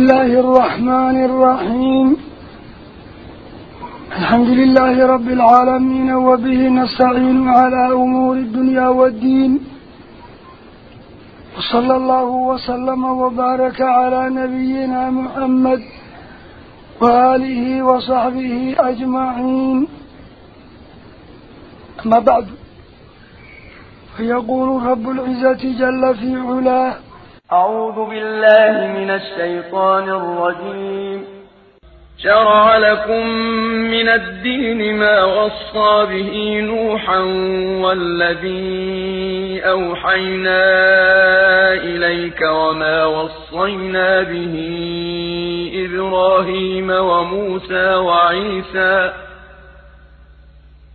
الله الرحمن الرحيم. الحمد لله رب العالمين وبه نستعين على أمور الدنيا والدين. وصلى الله وسلم وبارك على نبينا محمد وآله وصحبه أجمعين. أما بعد فيقول رب العزة جل في علاه أعوذ بالله من الشيطان الرجيم. شرع لكم من الدين ما وصى به نوحا والذي أوحينا إليك وما وصينا به إبراهيم وموسى وعيسى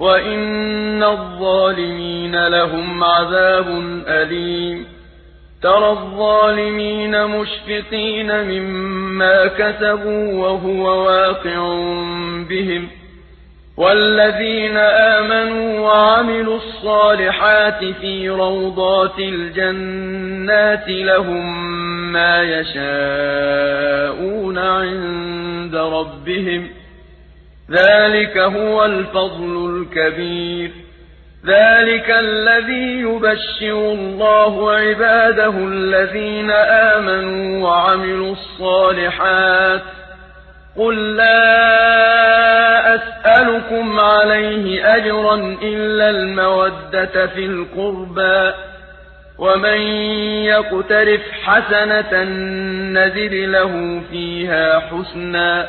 وإن الظالمين لهم عذاب أليم ترى الظالمين مشفقين مما كسبوا وهو واقع بهم والذين آمنوا وعملوا الصالحات في روضات الجنات لهم ما يشاءون عند ربهم ذلك هو الفضل الكبير. ذلك الذي يبشر الله عباده الذين آمنوا وعملوا الصالحات. قل لا أسألكم عليه أجرا إلا المودة في القربى. ومن يقترف حسنة نزد له فيها حسنا.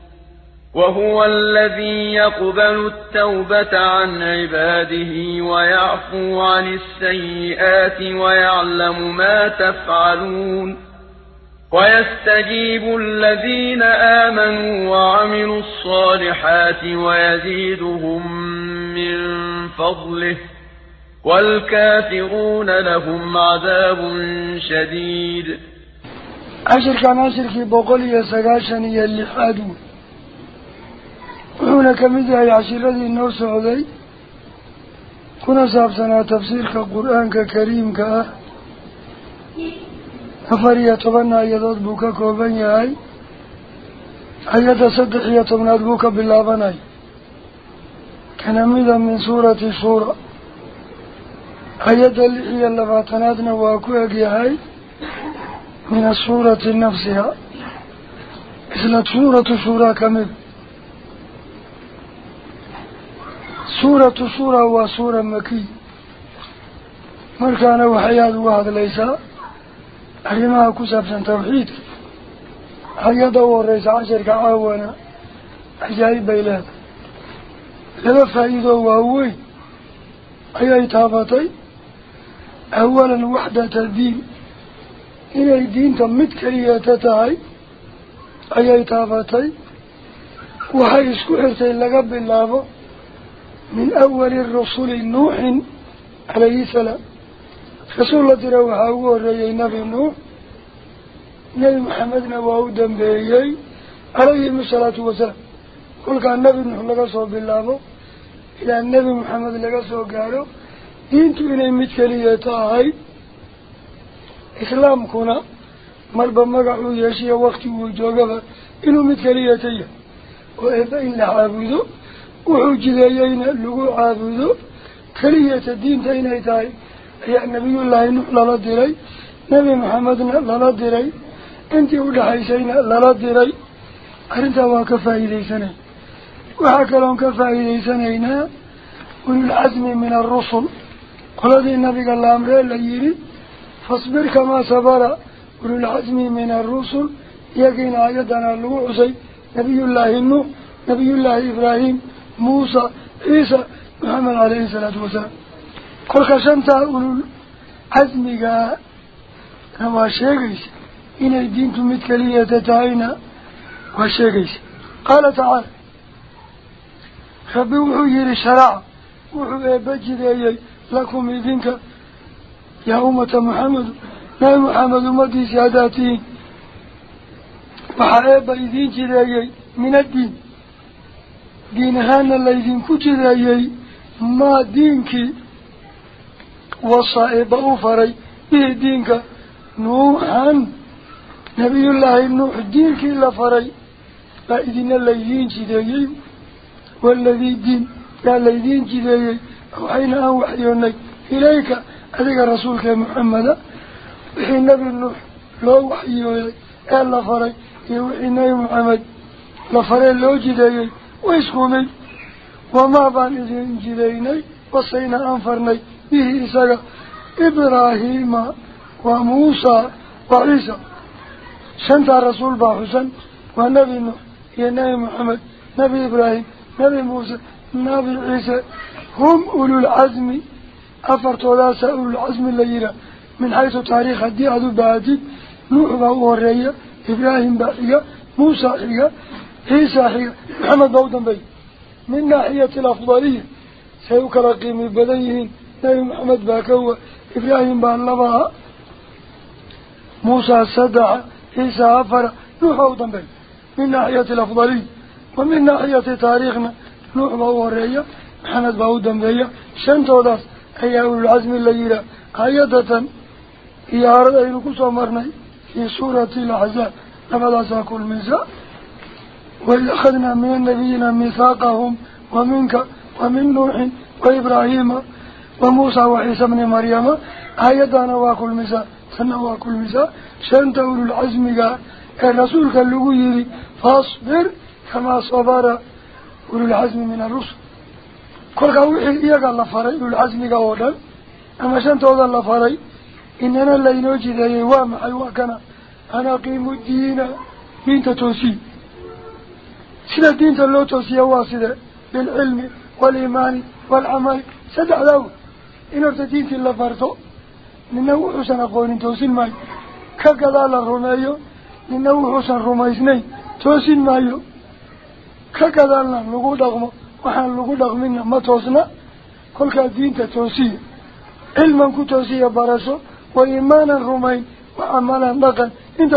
وهو الذي يقبل التوبة عن عباده ويعفو عن السيئات ويعلم ما تفعلون ويستجيب الذين آمنوا وعملوا الصالحات ويزيدهم من فضله والكافرون لهم عذاب شديد. عشر كان عشر في بقول وحونا كمدها عشر الذي النور سعودي كنا سابسنا تفسير كقرآن ككريم كأه أفريا طبنا أيضا بوكا كوبان ياي أيضا صدقية طبنا بوكا باللابناي كان مذا من سورة سورة أيضا اللي اللباتناتنا واكو ياي من السورة نفسها إسلا سورة سورة سورة سورة وسورة مكية. مركان وحياة واحد ليس. حرماء كسب توحيد. حياة ورئيس عشر كعاونا حجاري بيلاد. لذا فائدة وهوي. أي إتابتي أولا وحدة الدين. إن الدين تمت كريتها أي إتابتي وحيث كهرتين لقب الله nuuxin calayhi salaam rasuul la dira waxaa ugu horreeyey nebi nuux nebi maxamedna waa u dambeeyey calayhim asalaatu wasalaam kolkaa nebi nuux laga soo bilaabo ilaa nebi maxamed laga soo gaaro diintu inay mid keliya tahay islaamkuna marba magacuu yeeshiya wakti uu joogaba inuu mid keliyata yahay oo eebba wuxuu jideeyeyna lagu caabudo keliyata diinta inay tahay ayaa nabiyullaahi nuux lala diray nebi maxamedna lala diray intii udhaxaysayna lala diray arrintaa waa ka faa'iidaysanay waxaa kaloon ka faa'iidaysanaynaa ululcasmi min alrusul qoladii nabiga la amree la yidhi fasbir kamaa sabara ululcasmi min alrusul iyagiina ayaddana lagu xusay nabiyullaahi nuux nabiyullaahi ibraahim موسى عيسى محمد عليه الصلاة والسلام. كل خشنت أقول عزمك هو شجيس إن الدين تمت كلية تعينا وشجيس قال تعالى خبوه يل شرع وحبي بجد أي لكم الدينك يا أمة محمد لا محمد مدي دي سعادتي وحبي بجد أي من الدين. دينهان اللي دين كتير أيي ما دينك وصائب أوفري. إيه به دينك نوحا. نبي الله نوح دينك إلا فري. فإذن اللي دين كتير والذي دين يا اللي دين كتير أوحينا أوحيوني إليك. أذيك رسولك محمد. وحين نبي النوح لا أوحيوني إلا فري. يوحينا محمد. لفري اللي وجده ويسخوني وما بان إذنجليني وصينا أنفرني. به إساق إبراهيم وموسى وعيسى. شنت الرسول حسن ونبي نوح يا نبي محمد نبي إبراهيم نبي موسى نبي عيسى. هم أولو العزم. أفرت ولا سأولو العزم الليلة. من حيث تاريخ الدي أدو بعدد نوح بأوه الرئي إبراهيم بأيه موسى إبراهيم min naaxiyati alafdaliya say u kala qiimi badan yihiin nebi maxamed baa kowa ibraahim baa labaha موسى صدع عيسى أفر نوح أوضن بي. من ناحية الأفضلية ومن ناحية تاريخنا نوح بورية محمد بأوضن بي. شنتو داس أي أول العزم الليلة آيادة هي أرد أن مرني في سورة الأحزاب. لما داسا كل ميزا وإذ أخذنا من النبيين ميثاقهم ومنك ومن نوح وإبراهيم وموسى وعيسى بن مريم. آيادنا وأكل ميزا سنة وأكل ميزا شان تقول العزم الرسول كاللغو يري فاصبر كما صبر أولو العزم من الرسل. كل قوي إياك الله فري أولو العزم قولا أما شان تقول الله فري إننا اللي نوجد أيوام أيواكنا. أنا قيم الدين دين تتوسي سيدة دين تلو توسي واسدة بالعلم والإيمان والعمل سدع له إن أرد دين تلا فرطو لأنه حسن قول توسين ماي كقلال الرميو لأنه حسن رميسني توسين مايو كقلالنا لقو دغم وحان لقو دغمنا ما توسنا كل كدين تتوسي علما كتوسي برسو وإيمانا رمين وعمالا نقل انت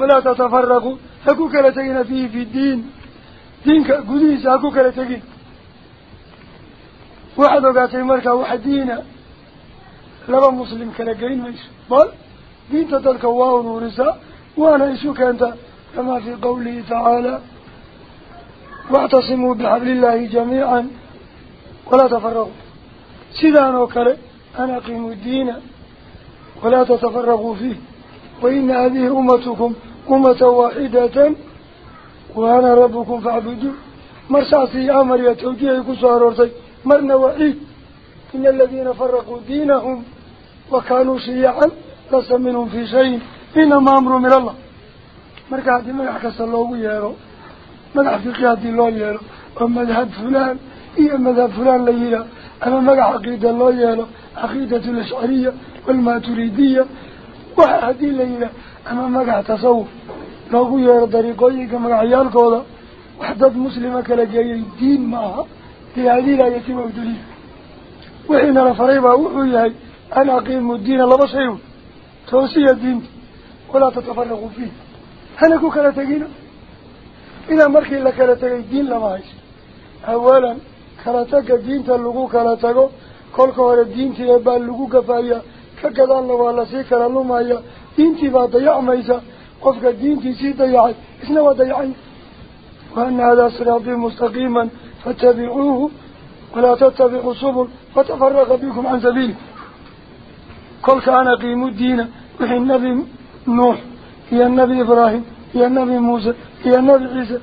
ولا تتفرقوا. هكو كالتين فيه في الدين. دينك قديس هكو كالتين. واحد وقاتي مركا واحد دينا لما مسلم كالقين ميس بل دين تدلك واو نورسا وأنا اسوك أنت كما في قوله تعالى واعتصموا بحبل الله جميعا ولا تفرقوا. سيدان وكره أنا قيموا الدين ولا تتفرغوا فيه. وإن هذه أمتكم أمة واحدة وأنا ربكم فاعبدوا مرساسي أمر يتوجيه كسارورتي مرنا وعيد. إن الذين فرقوا دينهم وكانوا شيعا لس منهم في شيء. إنما أمر من الله. مركا هذه مدح كسر يارو مدح في قيادي الله يارو ومذهب فلان إيه مذهب فلان ليلا أما مقع عقيدة الله يالو عقيدة الأشعرية والماتريدية. وهذه الليلة أما مقع تصوف لو يالو طريقوية مقع عيالكوضا وحدة مسلمة كالجاية الدين معها في هذه لا يتم أبدلين وحين رفريبا وحوياي أنا أقيم الدين الله بشيء توسية الدين ولا تتفرغوا فيه هنكو كلا تقينا إذا مركي لك كلا تقي الدين لما عيش أولا lagu kala tago kolka hore diintii baa lagu gafaaya كذا الله ولا سكر الله ما يا أنتي بعد يا عميزة قفك دينتي سيد يا عي إسنا ودا يعني وأن هذا صراطي مستقيما فاتبعوه ولا تتبعوا سبل فتفرق بكم عن سبيل كل كان قيم الدين وحين النبي نوح يا النبي إبراهيم يا النبي موسى يا النبي عيسى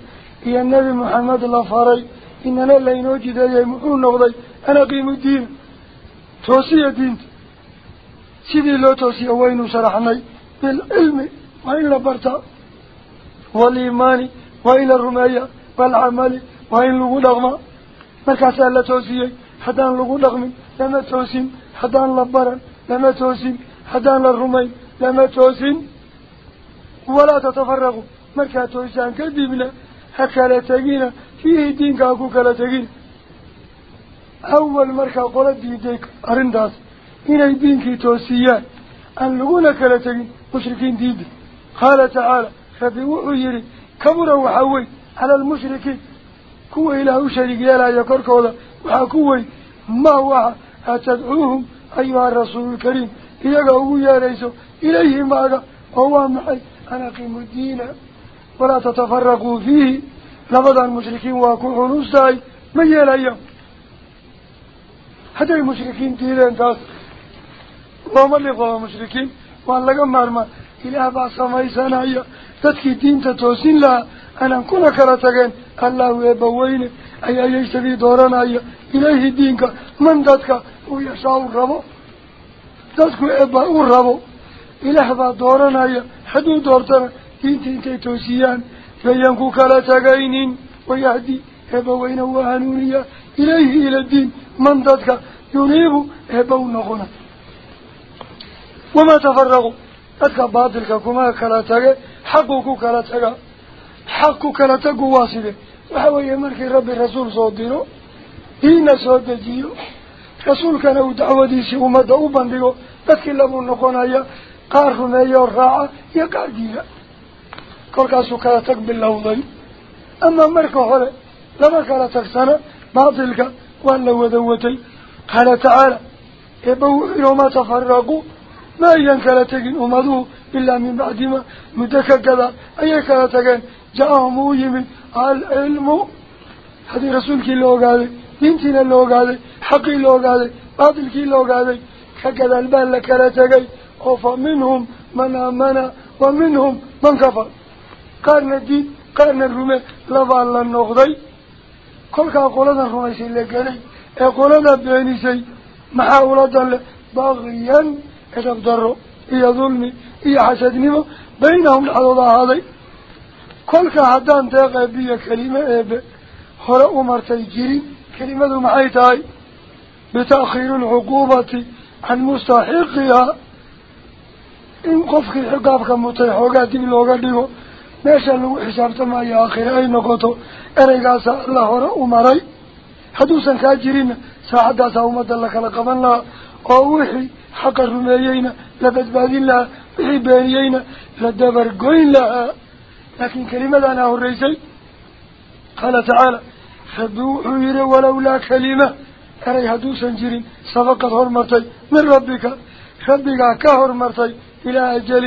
يا النبي محمد الله فاري إننا لا نوجد أي محور نغضي أنا قيم الدين توصية الدين سيدي لو توسية وين شرحني بالعلم وإلا برتا والإيمان وإلا الرمية والعمل وإن لغو لغما مركز ألا توسية حدان لغو لغم لما توسين حدان لبرا لما توسين حدان للرمي لما توسين ولا تتفرغوا مركز توسيان كذبنا هكذا تجينا. فيه دين كاكو كلا تجين أول مركا قولت كلا تجين مشركين ديد. قال تعالى فبيوحو يري كبر وحوي على المشركين. كو إله شريك يلا يكركولا وحكوي ما هو أتدعوهم أيها الرسول الكريم. إيقا يا ريسو إليه ماذا؟ هو معي أنا قيم الدين. ولا تتفرقوا فيه. لبدا المشركين واكو نصاي. ما يلايا حتى المشركين ديرين تاس. وما اللي قوى المشركين وان لقا مارما إله با سمايسانا يا تدكي دين تتوسين لها أنا كنا كرتغين الله يبوين. أي أي يشتري دورانا يا إليه دينك من دادك ويشاو الربو دادك إبا الربو إله با دورانا يا حدو دورتنا دين تين توسيان فينكو كلا تغينين ويهدي هبوين وهنونيا. إليه إلى الدين. من ذاتك ينيب هبو نغنى. وما ربي الرسول صدينه دين صدجيه rasuulkana uu dacwadiisii ummadda u bandhigo dadkii labuu noqonaya qaar rumeeya oo raaca iyo qaar diida kolkaasuu kala tag bilowday ama marka hore lama kala tagsana baatilka waa la wada watay qaala tacaala eebba wuxuu yihi wamaa tafaraquu ma ayan kala tegin ummaduhu ilaa min bacdima tageen ja-ahum uu yimid alcilmu haddii rasuulkii la ogaaday diintiina la ogaaday xaqii la ogaaday baatilkii la ogaaday ka gadaal baa la kala tegay oo fa minhum man aamana wa minhum man kafar qaarna diid qaarna rume labaa la noqday kolkaa qoladan rumaysay la gelay ee qolada beenisay maxaa ula danle baqiyan كذب ضره إيا ظلمي إيا حسدني بينهم الحضوضة هذي. كل كهدان تاقى بي كلمة إيبا هل أمر تيجيرين كلمة معيتاي بتأخير العقوبة عن مستحقها. إن قفك حقابك متيحو قادم لوغاديو ماشا لو حسابت ما يأخير أي نقطة؟ إريقا سأل الله هل أمري حدوثا كاجرين ساعدات أمد الله كالقبان لا أوحي حق الرميينا لفت باذي الله بحبانيينا لدبر قوين لها لكن كلمة أنا هو الرئيسي قال تعالى خدو عير ولولا كلمة. أريها دو سنجرين صفقت هرمرتي من ربك؟ خدقا كهرمرتي إلى أجل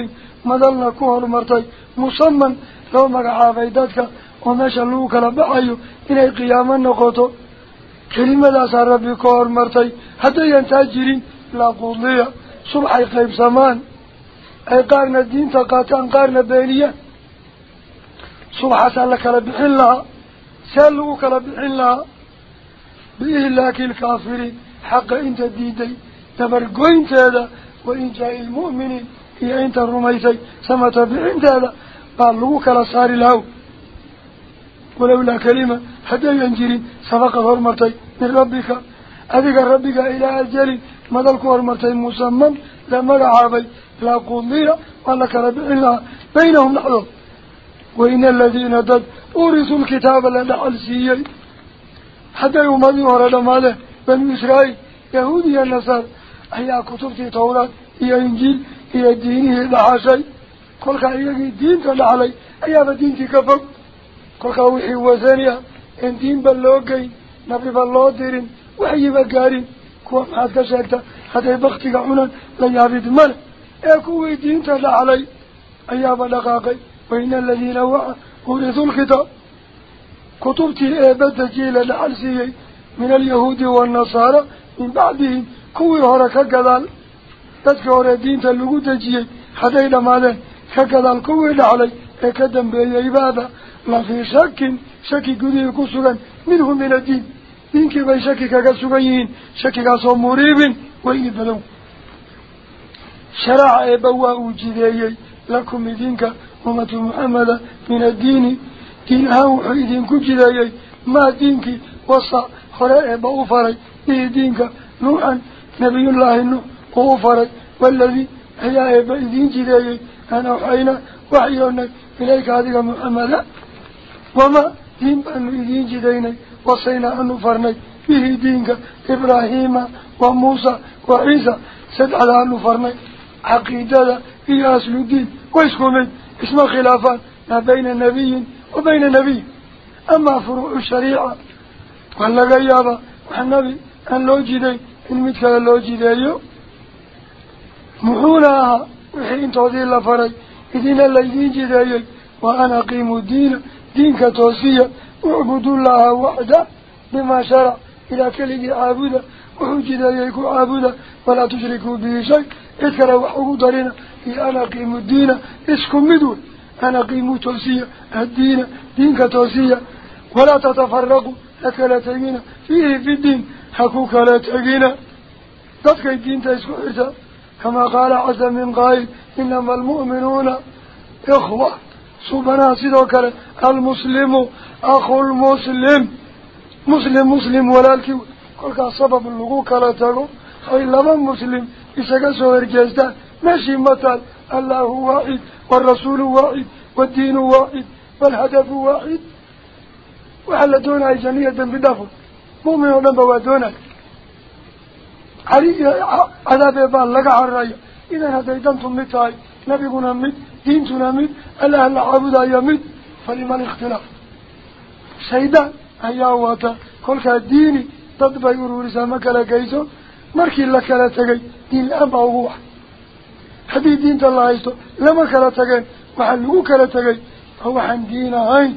مدلنا كهرمرتي مصمم لو مقع عفيدتك ومشى اللوك لبعيو إلى قيام النقوط كلمة لا سار ربك هرمرتي حتى ينتاجرين لا فضية صبح يخيب سمان أي قارن الدين تقاتان قارنا بينية صبح سألك لبحن لها سألوك لبحن لها بإه الله كالكافرين حق إنت الديدي تبرقو انت هذا. وإن جاء المؤمنين هي أنت الرميسي سمت بحن هذا. قالوك لصار الهو ولولا كلمة حتى ينجرين سبق فرمتي من ربك. أذيك ربك إلى الجليل ماذا كور مرتين مسمم لما لعابي لا قول قضية ولا كرب إلا بينهم نحضر وإن الذين دد أورثوا الكتاب لنا السيئي حتى يوم ورد ماله بن إسرائيل يهودي النصر هي كتبت طورة هي إنجيل هي الدين هي العاشي كل خير دين كان علي هي بدين كفر كل خوي وزنيا إن دين بلوجي نبي بلوديرن وحي بقاري كوه محاد كشيرتا هذا بغتك عنا لن يابد مال إيكو ايدين تهد علي. أيام لقاقي وإن الذين هو قرثوا الكتاب. كتبتي ايبادة جيلة لعلسيه من اليهود والنصارى. من بعدهم كوي هورا كقدال. تدك هورا دين تلقو حتى هذا إلى مالين كقدال كوي لعلي. ايكادن بأي عبادة لا في شك. شك قديه كسرا منهم من الدين. Diinkii bay shaki kaga sugan yihiin shakigaasoo muriibin weyni badow sharaaca eebba waa uu jideeyey lakum idinka ummatu muxameda min addiini diin ahaan wuxuu idinku jideeyey maa diinkii wasa hore eebba u faray bihi diinka nuuxan nabiyullaahi nuux uu u faray waaladii ayaa eebba idiin jideeyey aan awxayna waxyoonay ilayka adiga muxameda wamaa دين بانو يجينج ديني وصينا أنو فرني فيه دينك إبراهيم وموسى وعيسى سد على أنو فرني عقيدة في أصل الدين ويسكمي اسم خلافات ما بين النبي وبين النبي أما فروع الشريعة قال لك يا أبا النبي أن لو جدي إن مثل لو جدي محولها وحين تعطي الله إذن الله يجي جدي وأنا قيم الدين دينك توصية اعبد الله وحده بما شرع. إلى كله عابدة وحجد إليك عابدة ولا تشركوا به شيء اذكر وحقود لنا. إيه، أنا قيم الدين. اسكم مدون أنا قيم توصية الدين. دينك توصية ولا تتفرقوا. أكلا تجينا فيه في الدين. حكوك لا تجينا تذكى الدين تسكو كما قال عز من قائل إنما المؤمنون إخوة. Almuslimu akhulmuslim muslim muslim walaalkii kolkaas sabab lagu kala tago ay laba muslim isaga soo horjeestaan meeshii mataal allahu waaxid waarasuulu waaxid waaddiinu waaxid waalhadafu waaxid waxaa la doonaya janiya dembi dhaafo mu'min oo dhan ba waa doonaya cali cadaabee baa laga cararaya idan hadday dantu mid tahay nabiguna mid دين تنامد ألا اللي عبد يمد فلمن اختلاف سيدا أيها واتا قولك ديني تطبع يرور سامك لكيسو مركي لك لا تقي دين الأبع هو. هذه دين الله عيسو لما كلا تقي وحلوك لا تقي هو حن دين هاي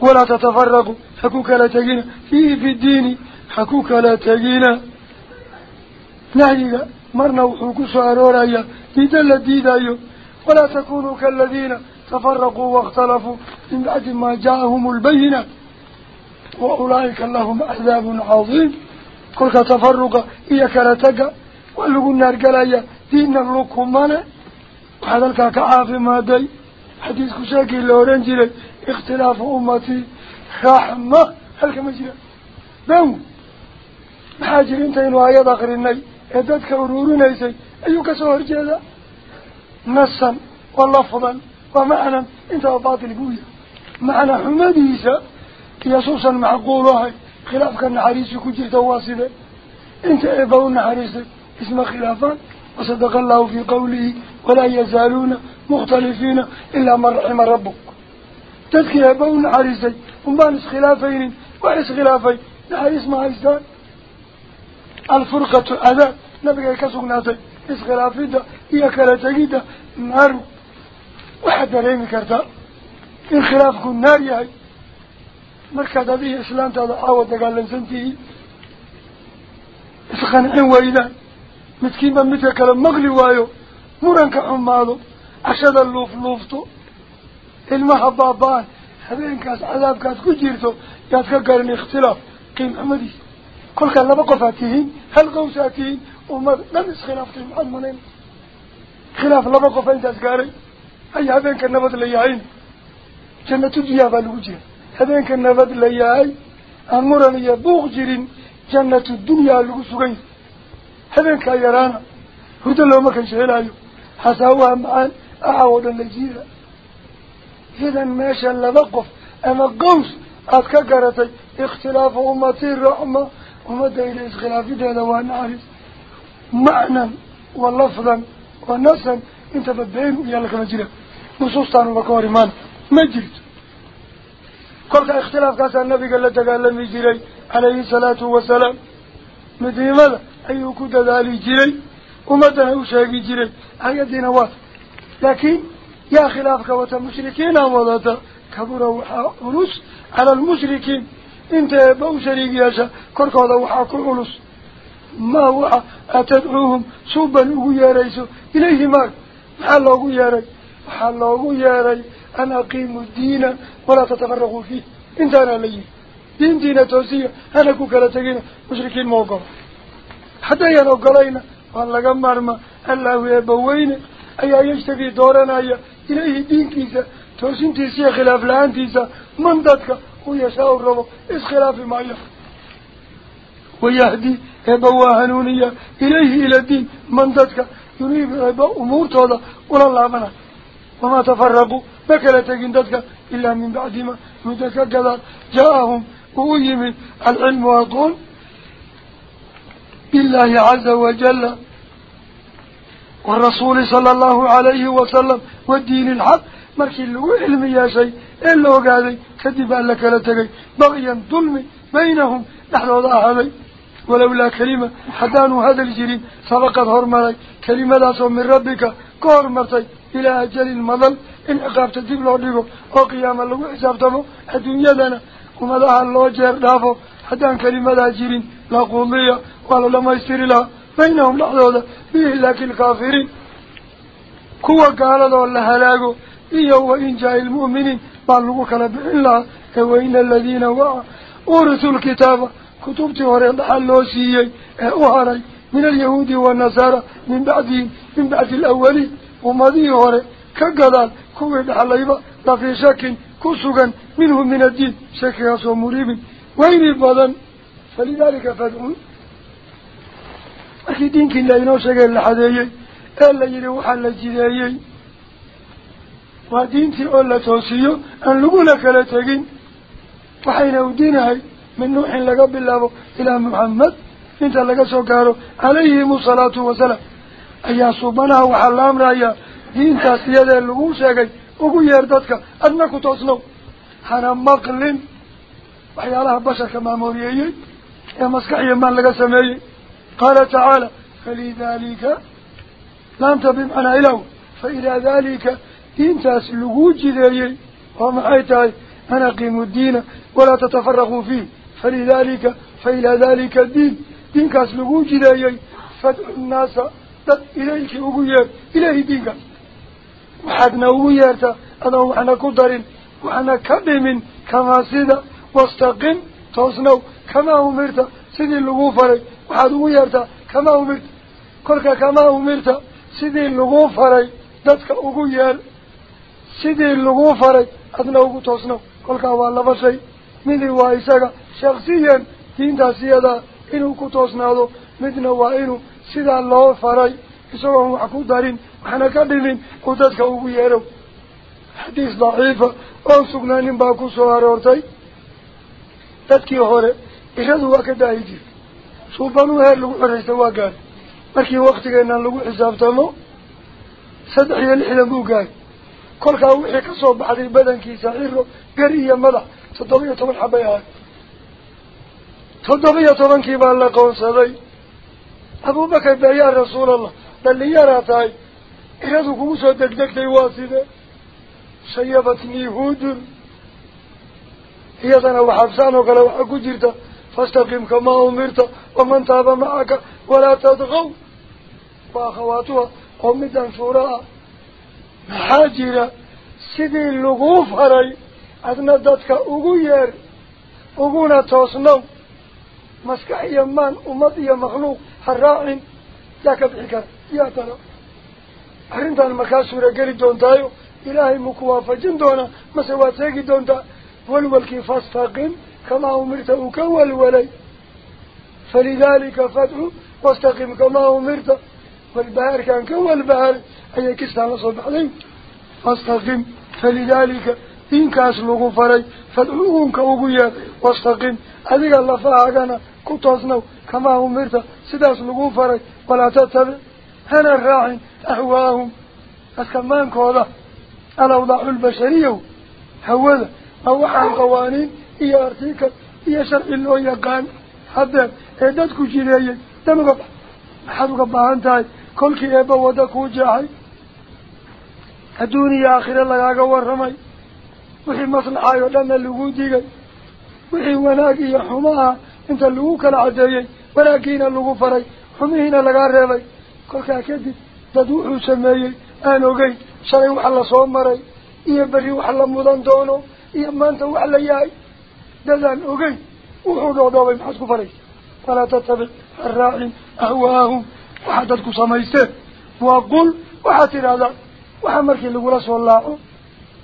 ولا تتفرقوا حكوك لا تقينا فيه في الدين حكوك لا تقينا نهيه مرنا وحكوش أرورايا ديدا لديدا ولا تكونوا كالذين تفرقوا واختلفوا من بعد ما جاءهم البينة. وأولئك لهم أحذاب عظيم. كلك تفرق إيا كالتقى واللقوا النار قلايا. دينا لكم مانا. هذا لك كعافي ما دي. حديث كشاكي اللورنجي اختلاف أمتي. رحمة. هل كما جاء بو نعم. حاجرين تينوا آيات آخرين نيه هذاك أورورنا يسوي أيو كسر الرجال نصا واللفظا ومعنا انت وباطل القوية معنا حمادي يسا يسوسا معقولها خلافك النحريسي كجهة واصلة انت ايبو النحريسي اسم خلافان وصدق الله في قوله ولا يزالون مختلفين إلا من رحم ربك تذكي ايبو النحريسي ومانس خلافين وعيس خلافين نحريس معيسان الفرقة أذى نبقى كسقناتي اسخلافي دا إيا كالتاقي دا نار واحد ريمي كرتا إن خلافكم نار يهي مركز هذه إسلام تهذا عاوة قال لنسنتي midkiinba midka kale maqli waayo muranka xumaado cashada luuf luufto ilmaha baaba-an habeenkaas cadaabkaad ku jirto yaad ka garan ikhtilaaf qiim xumadiisa khilaaf laba qofa intaas gaaray ay habeenka nabad la yahayn jannatu diyaa baa lagu jira habeenka nabad la yahay aan muran iyo buuq jirin jannatu dunyaa lagu sugan yahay habeenkaa yaraana hurdo looma kansheelaayo hasaawaha macaan axaw oo dhan la jiida idan meesha laba qof ama qaws aada ka garatay ikhtilaafu ummatii raxma ومده إلى إسخلافته هذا هو أعرف معنى واللفظا والنصا انت ببين ويالك مجرد نصوص تانو بكواري مان مجرد قلت اختلاف كاسا النبي قال لك لتكلم جيري عليه الصلاة والسلام. مدري ماذا؟ أي كود هذا علي جيري ومده أشاقي جيري هيا دين واضح لكن يا خلافك وتمشركين وضعت كبره ونص على المشركين. انت بو شريك ياشا كورك هذا وحاكو علوس ما هو أتدعوهم؟ صوبا ويا ريسو إليه مار محلوه يا ري محلوه يا ري أنا أقيم الدين ولا تتفرغوا فيه. انت أنا لي. دين دين توسية أنا كوكا لتقين مشركين موقف حتى ينوك علينا والله قمر ألا الله يبوين أي يشتفي دورنا إليه دين كيسا توسين تيسية خلاف لأن تيسا من ذاتك؟ ويساو الربو. إسخلاف ما يخ ويهدي هبوا هنونية إليه إلى الدين. من ذاتك يريب هبوا أمور تودا ولا الله منا وما تفرقوا. ما كلتكين ذاتك إلا من بعد ما نودك قدر جاءهم من العلم وقول بالله عز وجل والرسول صلى الله عليه وسلم والدين الحق مركي له علم يا شيء إلا وقاذي كذب لك لتقي بغيا ظلم بينهم نحن هذا ولولا كلمة حدانوا هذا الجرين سبقت هرمري كلمة لا من ربك كهرمرتي إلى أجل المظل إن أقابت دب لعليكم وقياما لو حسابتمو الدنيا لنا ومدها الله جير دافو حدان كلمة لا جرين لا قضية ولا لما يستري لها الله إيه وإن جاء المؤمنين بلغوا كلبعين لها وإن الذين ورثوا الكتاب كتبت ورد حلوسيي أهري من اليهود والنصارى من بعدهم من بعد الأولين ومضيه هوري كقدال كويد حليبا لفي شك كسوغا منهم من الدين شك ياسو مريب وين البضن فلذلك sheegay la xadeeyey ee la yidhi waxaa la jideeyey la toosiyo aan laguna kala tegin waxayna u diinahay من نوح لقب الله إلى محمد انت لقى سوكارو عليهم الصلاة والسلام أي صوبنا وحلام رأيا دين تاسيادة اللغوشة ugu yeer dadka adna ku toosnow hana maqlin waxyaalaha basharka maamooriyeeyey ee maskax iyo maan laga sameeyey qaala tacaala falidaalika laamta bimacnaa ilaw fa ilaa daalika دين تاس لوجود جدي وما أتاي أنا قيم الدين ولا تتفرغوا فيه. فلذلك فإلى ذلك الدين. دين تاس لوجود جدي فد الناس تد إليك أبوير إليه دينك وحدنا أبوير تا أنا أنا قدر وأنا كدم كما سيدا. واستقم. توصنو كما أمرت. سيدي اللغوفري وحد أبوير كما أمرت. كلك كما أمرت. سيدي اللغوفري ذاتك أبوير isaga shaksiyan diintaas iyadaa inuu ku toosnaado midna waa inuu sidaa loo faray isagoon wax ku darin waxna ka dhimin uu dadka ugu yeerow xadiis daciifa oon sugnaanin baa ku soo aroortay dadkii hore iradu waa ka daahi jirta suubanuu heer lagu xoraysta waa gaari markii waktigeenaan lagu xisaabtamo saddex iyo lixdan buu gaari madax toddoba iyo toban xabay ahay toddoba iyo tobankii baa la qoonsaday abubakar baa yaa rasuulallah dhalinyaraa tahay iradu kugu soo degdegtay waa sidee shayabatnii huudun iyadana waxabsaan oo kale waxaa ku jirta fastaqim kamaa umirta waman taaba macaka walaa tadqaw waa akhawaatuha oo midan shuura ah yeer uguna toosnow maskax iyo maan ummad iyo makhluuq ha raacin yaa ka bixi kara yaa tala arrintan markaa suurageli doontaayo ilaahay muku waafajin doonaa mase waad sheegi doontaa walwalkii fastaqim kamaa umirta uu ka walwalay falidaalika fadcu wastaqim kamaa umirta walbahaarkaan ka walbahaaray ayay kistaan la soo baxday fastaqim falidaalika diinkaas lagu faray fadcu uunka ugu yeer wastaqim adiga lafahaagana ku toosnow kamaa umirta sidaas lagu faray walaa tatabic hana raacin ahwaahum dadka maankooda alawdaacu lbashariyow hawada ma waxaan qawaaniin iyo artikal iyo sharci loo yaqaan haddeen ee aakhire lagaaga warramay wixii maslaxaay oo dhanna lagu digay wixii wanaag iyo xumo ah inta lagu kala caddeeyey wanaaggiina lagu faray xumihiina lagaa reebay kolkaa kadib dad wuxuu sameeyey aan ogeyn shalay wax lasoo maray iyo berri wax la mudan doono iyo maanta wax la yahay dadaan ogeyn wuxuu dhoodhoobay maxaad ku faraysa walaa tatabic ha raacin ahwaahum وحدد كسميسته وقل وحتر هذا وحمرك اللي قول أسوى الله.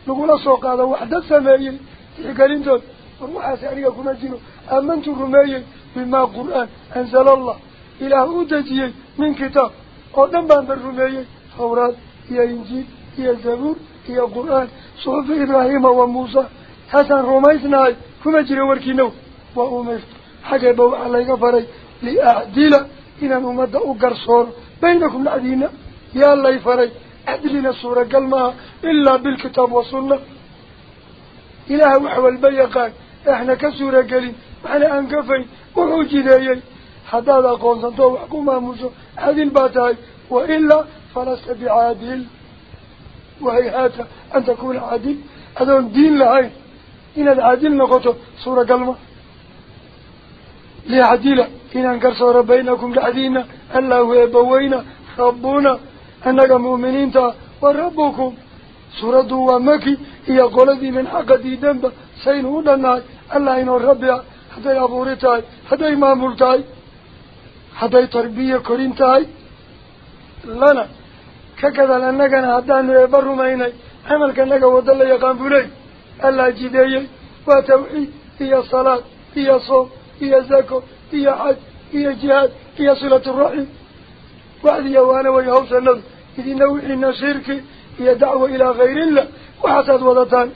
اللي قول أسوى هذا وحدد سمايين تحقلين ذات وروح أسعريه كما جينه أمنت الرميين بما قرآن. أنزل الله. إلى أوداتيه من كتاب. قدم بعد الرميين فوراد يا إنجيل. يا زبور. يا قرآن. صحف إبراهيم وموسى. حسن رميسنا كما جينه وركينه وأمير. حقبوا عليك فري. لأعديله إن أمد أقرصور بينكم لعدين يا الله يفري أدلنا سورة قلما إلا بالكتاب وصلنا إله وحوى البيقان إحنا كسورة قلين. معنا أنكفين وحجدين حتى هذا قنصنطو وحكومة موسو هذه باتاي. وإلا فلست بعادل. وهي هاتا. أن تكون عادل. هذا دين لهاي. إن العادل نقطة. سورة قلما لعديلا إن أنكر صور بينكم لعدينا الله يبوينا ربنا أنك مؤمنين تا وربكم. سورة دوا مكي هي قلدي من حق دي سَيْنُ سينهود النار الله إنه ربيا حتى يابوريتاي حتى يمامولتاي حتى يتربية كورينتاي. لنا ككذا لنكنا حتى نبرو ميني عمل كنك ودالي يقام فلي الله جيدي وتوحي هي صلاة هي صوم. هي زكو هي حج هي جهاد هي صلة الرحم. بعد يوانا ويهوس النظر. إذن نوحينا شرك هي دعوة إلى غير الله. وحسد وضطان.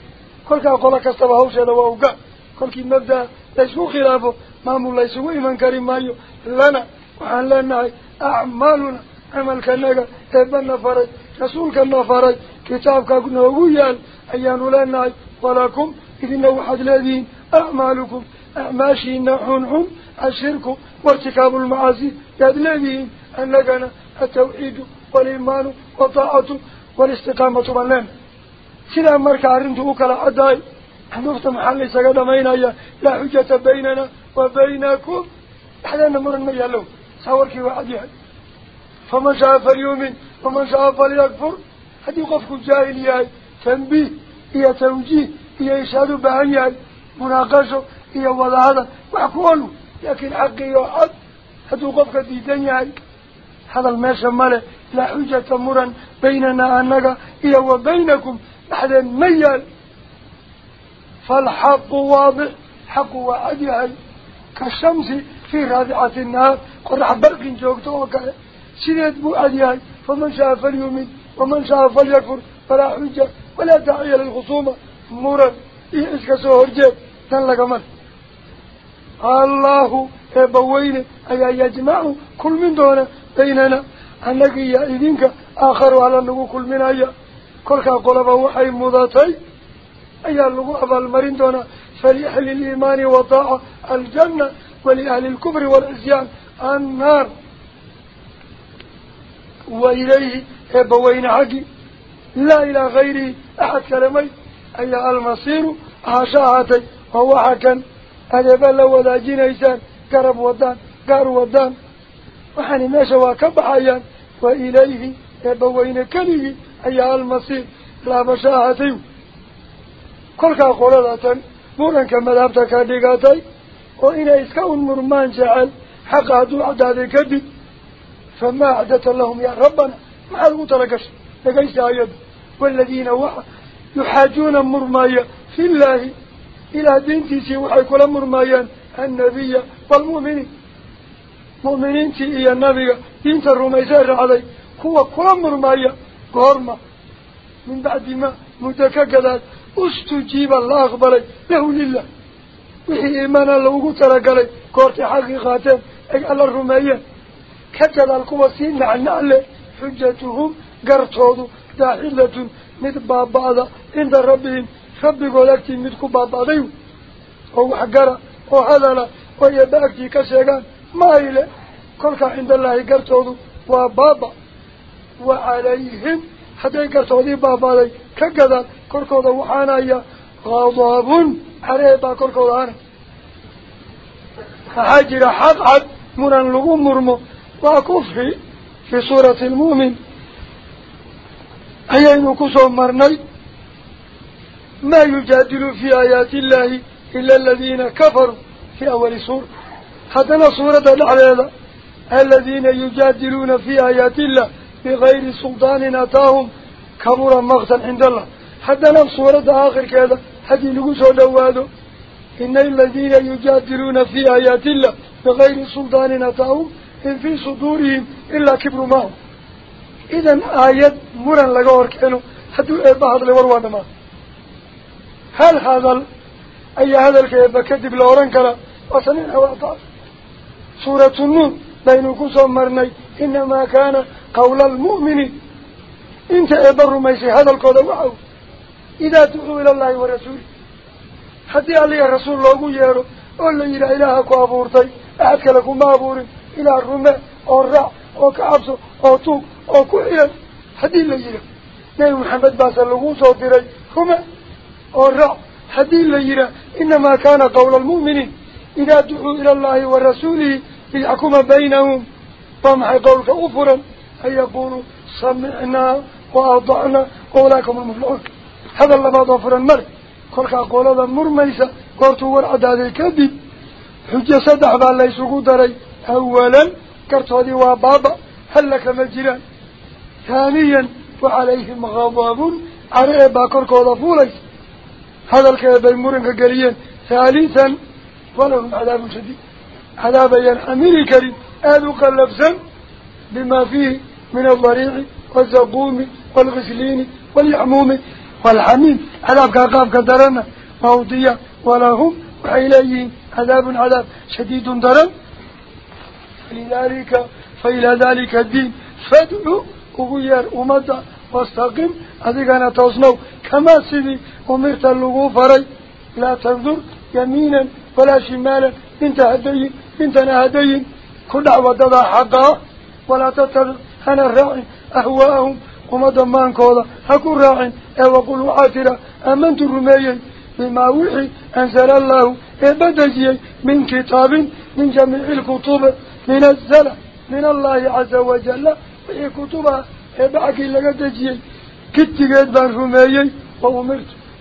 كل كان قولك استبهوش وأوقع. كل كي مبدأ تشفو خلافه. ما الله يسوء من كريم مايو لنا وعن لنا أعمالنا. عمل كنك تبنى فرج. رسول كنا فرج. كتابك نوويا أيان لنا ولكم إذن أحد الذين أعمالكم. ماشي نحن هم الشرك وارتكاب المعاصي. أن أننا التوحيد والإيمان والطاعة والاستقامة باللن سلا مركع رندوك العداي نفط محلي سقد مينا يا لا حجة بيننا وبينكم. حتى نمر المي لهم. واحد وعديها فمن شاء فليوم ومن شاء فليكفر. هذه قفك الجاهلية. تنبيه. هي توجيه. هي إشهاد بعنيه مناقشة. يوضع هذا معقول لكن حقي يوحد هدو قفك دي دنيا. هذا الماشى ماله؟ لا حجة مرا بيننا أنك يوى وبينكم أحدا ميال. فالحق واضح حق وعدي كالشمس في رادعة النار قرح برق جوكتو وكال سيد بوعدي فمن شاء فليمد ومن شاء فليكر فلا حجة ولا داعي للخصومة. مرا إيه إسكا سهر جيب تنلق منه الله يبوين أي يجمع كل من دون بيننا أنك يا إذنك آخر على النقو كل من أي كل قلب وحي مضاتي أي اللقو أبا المرين دون فليحل الإيمان وطاع الجنة ولأهل الكبر والأزيان النار وإليه يبوين حقي لا إلى غيره أحد كلمي أي المصير أحشاهتي ووحكا هذا لا ودا جينيسان كرب ودان كار ودان. وحني ماشى وكب عيان. وإليه يبوين كله أي المصير لا مشاهدين كل كقولة مورن كما ذهبت كديقاتي وإن إسكون مرمان جعل حق هذا العداد كبير فما عدت لهم يا ربنا. ما ألغو تركش لقيس آياد والذين يحاجون مرمايا في الله. Diintiisii waxay kula murmayaan annabiya waalmu'miniin mu'miniintii iyo nabiga diinta rumaysee raacday kuwa kula murmaya goorma min bacdi ma muddo ka gadaad استجيب الله أقبلي له لله وحي إيمانا لوغو ترقلي كورتي حقيقاتين أقل الرمية كتل القوة سين عنه حجتهم قرطوضو داحلة مدبا بعضا عند ربهم ربي قولكتي مدكو بابا هو حقرا وهذا ويباكتي كشيغان ما إله كلك عند الله قرطوضو وبابا وعليهم حتى قرطوضي بابا waxaana aya qadabun xareed baa korkooda ana waxaa jira xad cad muran lagu murmo waa kufri fii suurati almu'min ayaynu kusoo marnay ما يجادل في آيات الله إلا الذين كفروا في أول سورة. حتى نصورة العليلة الذين يجادلون في آيات الله بغير سلطان أتاهم كبرا مغتا عند الله. حتى نصورة آخر كذا. حد نقص دواده إن الذين يجادلون في آيات الله بغير سلطان أتاهم إن في صدورهم إلا كبر ماهم إذا آيات مرا لغور كانوا حدوا أي بعض لوروان ماهم هل هذا أي هذا الكيب كذب لورن كلا؟ وسنين حوالطاف سورة النون بين كسر مرني إنما كان قول المؤمن. إنت أبر ميسي هذا القضاء وعو. إذا تقلوا إلى الله ورسوله. حتى عليه رسول الله قيره قل لي إلى إلهك وأبورتي أعدك لكم ما أبوري. إلى الرماء والرع وكعبسه وطوك وكعيل حتى الله يلا نبي محمد باسل لغوصه وطيري خمه أو الرع حدي اللي يرى إنما كان قول المؤمنين إذا دعوا إلى الله ورسوله ليحكم بينهم فمحي قولك أفرا أن يقولوا سمعنا وأضعنا قولاكم المفلحون هذا اللباد وفر المرء كلك أقول هذا مرميسة قرت ورعد هذا الكذب حجة صدح بالله دري أولا كرت هذه وبابا هل لك مجران ثانيا هذا الكذب مرنك قليا ثالثا ولهم عذاب شديد. عذاب ينحمل كريم آذو قلبسا بما فيه من الضريع والزقوم والغسلين واليعموم والحميم. عذاب كاقاب كدرنا موضية ولهم وحيليين عذاب عذاب شديد درم لذلك فإلى ذلك الدين. فادعوا وغير أمدا واستقم. أذيقنا توصنوا كما سيدي أمرت اللغو فري لا تنظر يمينا ولا شمالا انت هدين انت نهدين كل عوض حقا ولا تتبع أنا الراعي أهواءهم وما ضمان كولا هكو راعي وقلوا عاترا أمنت الرميين بما وحي أنزل الله إبدجي من كتاب من جميع الكتب من الزلة من الله عز وجل وهي كتبها إبعك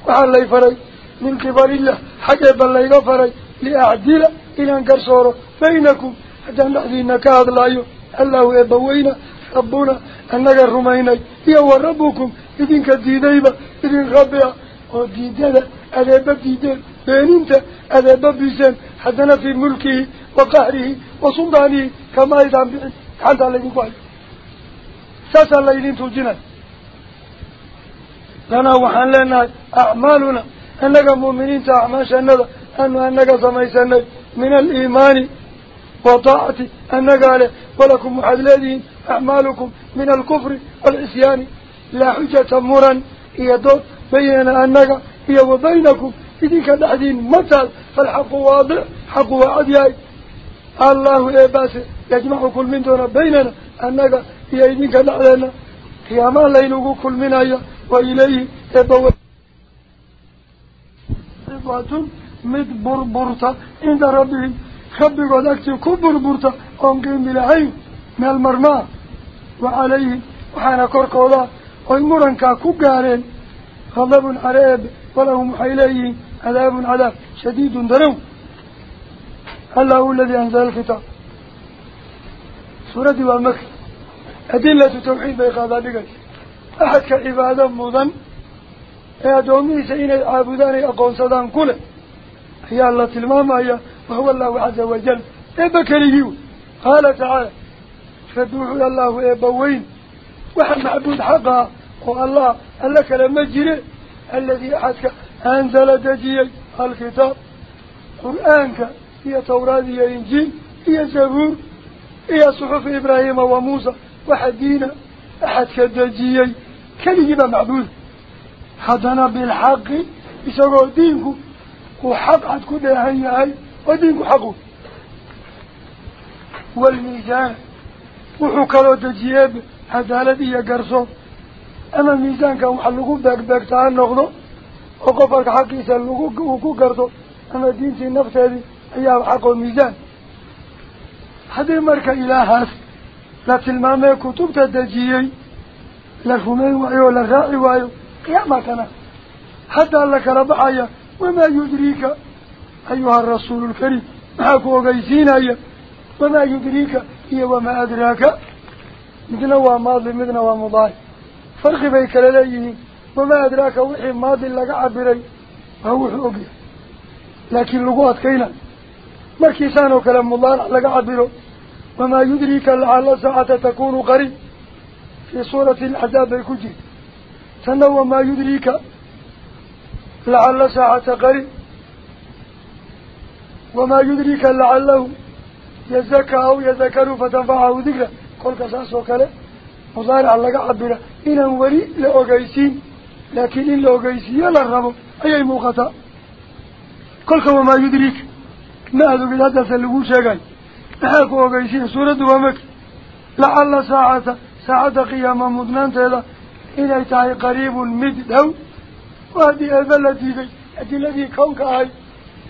وأمرت وحالي فري من كبار الله حاجة بالله فري. لأعدل إلى أنكر صوره بينكم. حتى نحذينا كهذا الله الله إبوينا ربنا أنك الرميني هي وربكم إذن كديديبا إذن خبئا وديدنا أذاب ديدين بيننت أذاب بيسان حدنا في ملكه وقهره وسلطانه. كما إذا بيعن حتى الله يقول ساسا لنا وحن لنا أعمالنا أنك مؤمنين تعماشنا أنه أنك سميسنا من الإيمان وطاعتي أنك عليه ولكم محدلين أعمالكم من الكفر والعصيان لا حجة مرا يدو بينا أنك هي وبينكم إذن كدحدين مثل فالحق واضح حق وعدياي الله إباس يجمع كل من دون بيننا أنك هي إذن كدحدنا قياما لينه كل من أي وإليه صفات مد بربرتا عند ربهم خبق ذاكتي كبربرتا قنقين بالعين. من المرمى. وعليهم وحانا كوركولا ويمرنكا كقارين غضب عريب. ولهم حيليه. عذاب عذاب. شديد درو. الله الذي أنزل الكتاب. سورة ومكر أدلة توحيد بيقاضى بقل أحد كعبادة يا دومي سين عابدان أقون صدان كله. هي الله تلمام هي وهو الله عز وجل. إبكريه قال تعالى فدوحوا الله إبوين. وحن معبود حقا. والله ألك لما جري الذي أحدك أنزل دجي الكتاب. قرآنك هي توراة هي إنجيل هي زبور هي صحف إبراهيم وموسى. وحدينا أحدك دجي كلمة معبود حدنا بالحق يسوى دينك وحق عدك دهي هاي ودينك حقه. والميزان وحكالو دجيب عدالة هي قرصو. أما الميزان كان محلقو باك باك تعال نغضو. وقفك حقي سلقو وكو قرصو. أما دينتي النفس هذه أيها حقه الميزان هذا مركة لفهمين وعيو لغائي وعيو قيامتنا. حتى لك ربعايا وما يدريك أيها الرسول الكريم. معكو وقيسين أيها وما يدريك هي وما أدراك. مثل هو ماضي مثل هو مضاي فرق بيك لليه وما أدراك وحي ماضي لك عبري. فهو حقي لكن لقوات كينا. ما كيسانو كلام مضارع لك عبره وما يدريك لعل ساعة تكون قريب. في صورة العذاب الكجي تنوى ما يدريك لعل ساعة قريب وما يدريك لعله يزكى أو يذكر فتنفعه ذكرى كل كساس وكله مضارع لك عبره إن ولي لأغيسين لكن إن لأغيسين للرب أي موقتا. كل وما يدريك. ما هذا بهذا سلقوا شيئا. نحاك أغيسين سورة ومك لعل ساعة ساعة قيامة مدنان تيلا إن يتعي قريب مد له وهذه التي في الذي كونك هاي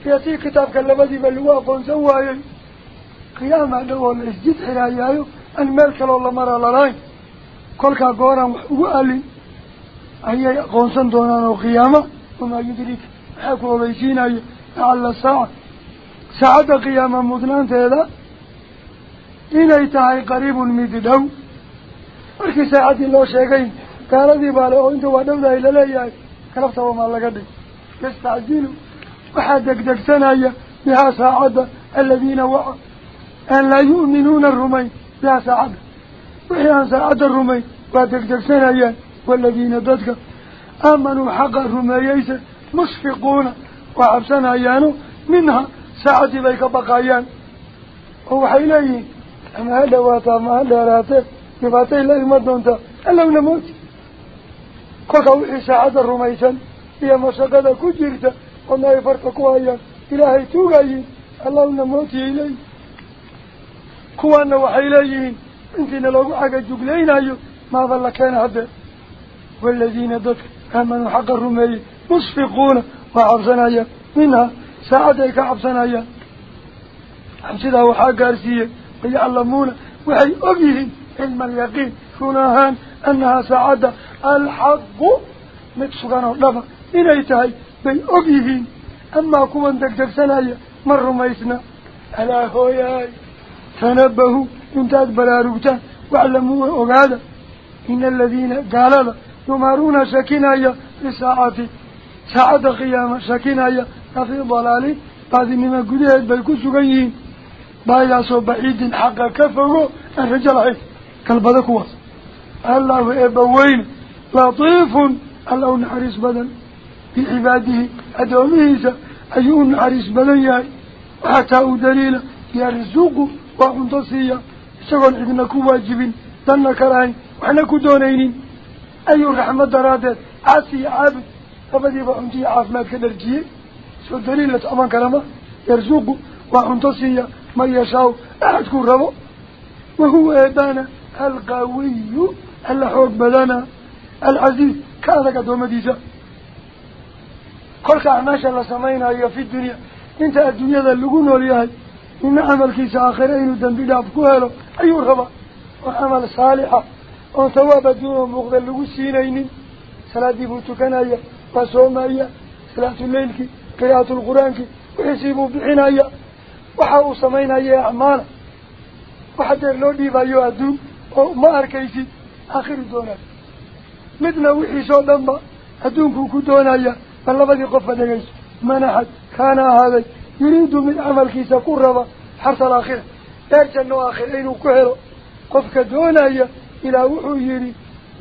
يأتي كتابك اللبدي بلواء قنسوا قيامة الاسجد حرايايو أن ملك الله مرة للاين كلك قورا وقالي أي قنصا دونان وقيامة وما يدريك حكوا بيسين أي. على الساعة ساعة قيامة مدنان تهذا إن يتعي قريب مددو أركي ساعة الله شيئين قال ذي باله أنت وعدم ذا إلا ليه كلفت وما الله قد يستعجلوا وحدك دك سنايا بها ساعدة الذين وعوا أن لا يؤمنون الرمي بها ساعدة وحيا ساعدة الرمي وحدك دك سنايا والذين ددك أمنوا حق الرميس مصفقون وعبسنا أيانه منها ساعة بيك بقايا هو حيليه أما هل دواته أما هل دواته يبعثين لا يمدون ده ألا ونموت كل كوحي ساعد الرميسا هي مشاقدة كجيرة قلنا يفرقكوها إياه إلهي توقعين ألا ونموت إليه كوانا وحي إليه انتين لو حقا جبلين أيو. ما ظل كان هذا. والذين ضد أمنوا حق الرمي. مصفقون. وعبسنا إياه منها ساعدك عبسنا إياه عمسي ده وحاق أرسية. ويعلمون. وحي أبيهن. علم اليقين شنها أنها سعادة الحق. من سبحانه الله. إن بي أبيهين. أما كمان دكتر سنايا. مر ميسنا ألا خوياي. فنبهوا انتاد بلاروتا وعلموا أغادا. إن الذين قالوا يمارون شكينايا في سعادة ساعة قيامة شكينايا في ضلال. بعد مما قدهت بيكو سغيين بايا صوب بعيد حقا كفروا. الرجل عيد كالبدكوة الله إبوين لطيف الله نحرس بدن بعباده أدوميسا أيون نحرس بدن وحتى دليل يرزوق وانتصي شغل عندك واجب تنك راي وحنك دونين أي رحمة درادت عسي عبد فبدي بأمتي عاف ما مالك الارجي شو الدليل لتأمان كلمة يرزوق وانتصي ما يشاو. أحد كون وهو إبانا. القوي اللحوق بدانا العزيز كذا قد ومديسا كل شاء الله سمعين هيا في الدنيا. إنت الدنيا ذا اللقون وليهاي إن عمل كيس آخرين ودنبيل عبقوها له أي رغبا وعمل صالحة. وثواب الدنيا ومغضى اللقو السينين سلاة ديبوتوكان هيا وصوم هيا سلاة الليل قراءة القرآن وحسيبوا بحنايا وحاو سمعين هيا أعمال. وحتى اللودي بأيو أدوه ما أركيسي آخر دونا مثل وحي صدام با هدونك كدونا يا بل بدي قفة دقيس ما أحد كان هذا يريد من عمل كيسا قربا حرص الآخر دارت أنه آخرين وكهر قف كدونا يا إلى وحي يري